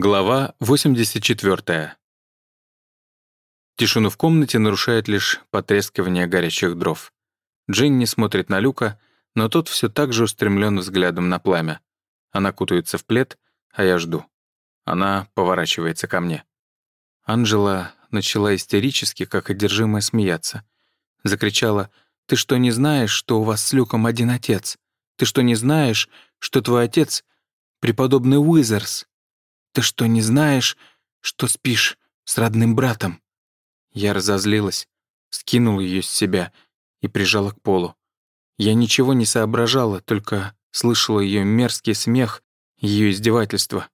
Глава 84. Тишину в комнате нарушает лишь потрескивание горячих дров. Джинни смотрит на Люка, но тот все так же устремлен взглядом на пламя. Она кутается в плед, а я жду. Она поворачивается ко мне. Анжела начала истерически, как одержимая, смеяться. Закричала, «Ты что, не знаешь, что у вас с Люком один отец? Ты что, не знаешь, что твой отец — преподобный Уизерс?» Ты что, не знаешь, что спишь с родным братом?» Я разозлилась, скинула ее с себя и прижала к полу. Я ничего не соображала, только слышала ее мерзкий смех, ее издевательство.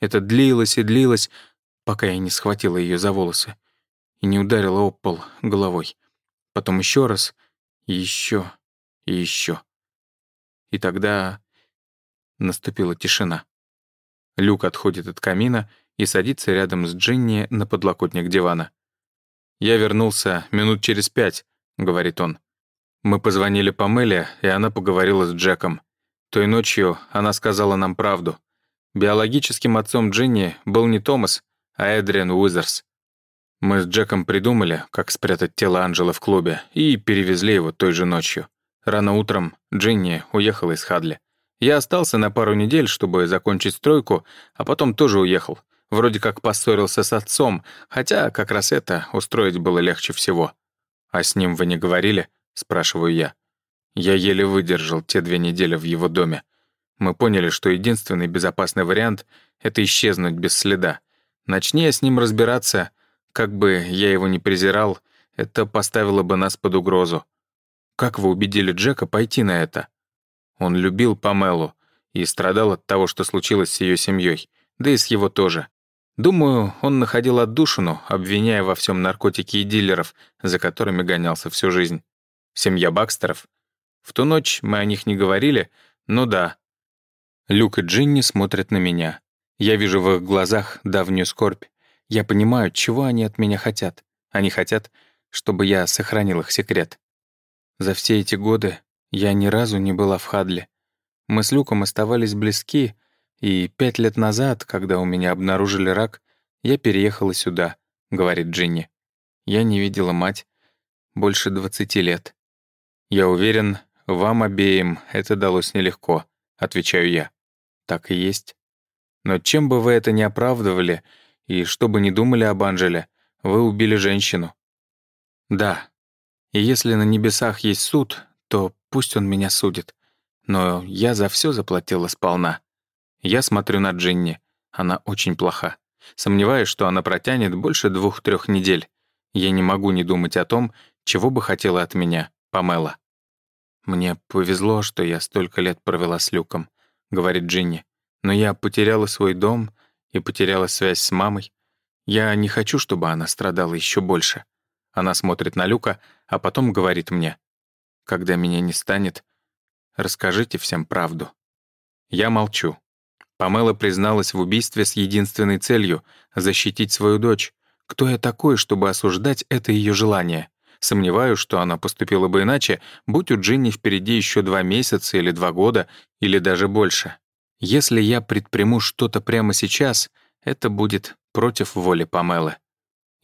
Это длилось и длилось, пока я не схватила ее за волосы и не ударила об пол головой. Потом еще раз, еще, и еще. И тогда наступила тишина. Люк отходит от камина и садится рядом с Джинни на подлокотник дивана. «Я вернулся минут через пять», — говорит он. «Мы позвонили Памеле, и она поговорила с Джеком. Той ночью она сказала нам правду. Биологическим отцом Джинни был не Томас, а Эдриан Уизерс. Мы с Джеком придумали, как спрятать тело Анжелы в клубе, и перевезли его той же ночью. Рано утром Джинни уехала из Хадли. Я остался на пару недель, чтобы закончить стройку, а потом тоже уехал. Вроде как поссорился с отцом, хотя как раз это устроить было легче всего. «А с ним вы не говорили?» — спрашиваю я. Я еле выдержал те две недели в его доме. Мы поняли, что единственный безопасный вариант — это исчезнуть без следа. Начни я с ним разбираться, как бы я его ни презирал, это поставило бы нас под угрозу. Как вы убедили Джека пойти на это? Он любил Памелу и страдал от того, что случилось с ее семьей, да и с его тоже. Думаю, он находил отдушину, обвиняя во всем наркотики и дилеров, за которыми гонялся всю жизнь. Семья Бакстеров. В ту ночь мы о них не говорили, но да. Люк и Джинни смотрят на меня. Я вижу в их глазах давнюю скорбь. Я понимаю, чего они от меня хотят. Они хотят, чтобы я сохранил их секрет. За все эти годы я ни разу не была в Хадле. Мы с Люком оставались близки, и пять лет назад, когда у меня обнаружили рак, я переехала сюда, — говорит Джинни. Я не видела мать больше двадцати лет. Я уверен, вам обеим это далось нелегко, — отвечаю я. Так и есть. Но чем бы вы это ни оправдывали, и что бы ни думали об Анжеле, вы убили женщину. Да. И если на небесах есть суд, то пусть он меня судит. Но я за все заплатила сполна. Я смотрю на Джинни. Она очень плоха. Сомневаюсь, что она протянет больше двух-трех недель. Я не могу не думать о том, чего бы хотела от меня Памела. «Мне повезло, что я столько лет провела с Люком», — говорит Джинни. «Но я потеряла свой дом и потеряла связь с мамой. Я не хочу, чтобы она страдала еще больше». Она смотрит на Люка, а потом говорит мне. Когда меня не станет, расскажите всем правду. Я молчу. Памела призналась в убийстве с единственной целью — защитить свою дочь. Кто я такой, чтобы осуждать это ее желание? Сомневаюсь, что она поступила бы иначе, будь у Джинни впереди еще два месяца или два года, или даже больше. Если я предприму что-то прямо сейчас, это будет против воли Памелы.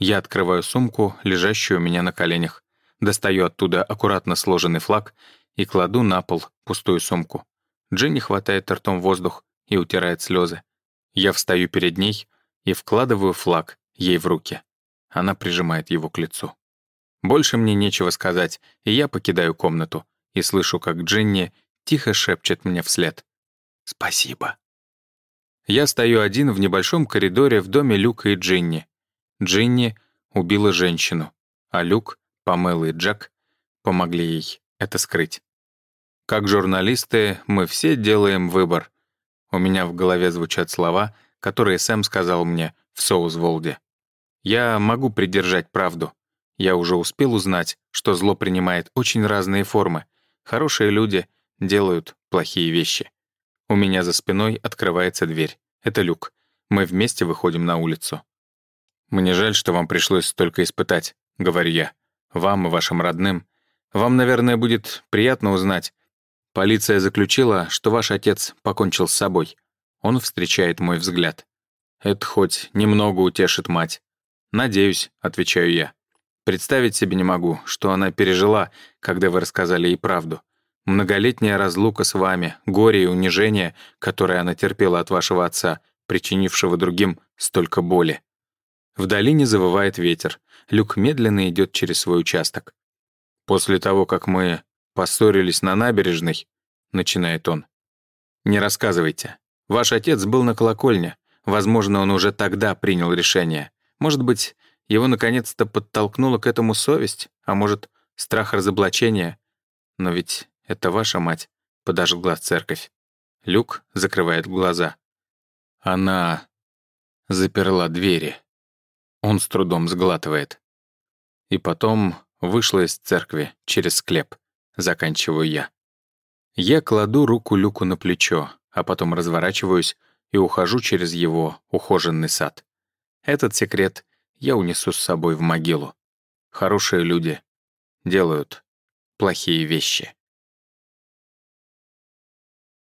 Я открываю сумку, лежащую у меня на коленях. Достаю оттуда аккуратно сложенный флаг и кладу на пол пустую сумку. Дженни хватает ртом воздух и утирает слезы. Я встаю перед ней и вкладываю флаг ей в руки. Она прижимает его к лицу. Больше мне нечего сказать, и я покидаю комнату и слышу, как Дженни тихо шепчет мне вслед. «Спасибо». Я стою один в небольшом коридоре в доме Люка и Джинни. Джинни убила женщину, а Люк Памела и Джек помогли ей это скрыть. Как журналисты, мы все делаем выбор. У меня в голове звучат слова, которые Сэм сказал мне в Соузволде. Я могу придержать правду. Я уже успел узнать, что зло принимает очень разные формы. Хорошие люди делают плохие вещи. У меня за спиной открывается дверь. Это люк. Мы вместе выходим на улицу. «Мне жаль, что вам пришлось столько испытать», — говорю я вам и вашим родным. Вам, наверное, будет приятно узнать. Полиция заключила, что ваш отец покончил с собой. Он встречает мой взгляд. Это хоть немного утешит мать. «Надеюсь», — отвечаю я. Представить себе не могу, что она пережила, когда вы рассказали ей правду. Многолетняя разлука с вами, горе и унижение, которое она терпела от вашего отца, причинившего другим столько боли. В долине завывает ветер. Люк медленно идет через свой участок. «После того, как мы поссорились на набережной», — начинает он. «Не рассказывайте. Ваш отец был на колокольне. Возможно, он уже тогда принял решение. Может быть, его наконец-то подтолкнула к этому совесть, а может, страх разоблачения. Но ведь это ваша мать подожгла церковь. Люк закрывает глаза. Она заперла двери. Он с трудом сглатывает. И потом вышла из церкви через склеп. Заканчиваю я. Я кладу руку Люку на плечо, а потом разворачиваюсь и ухожу через его ухоженный сад. Этот секрет я унесу с собой в могилу. Хорошие люди делают плохие вещи.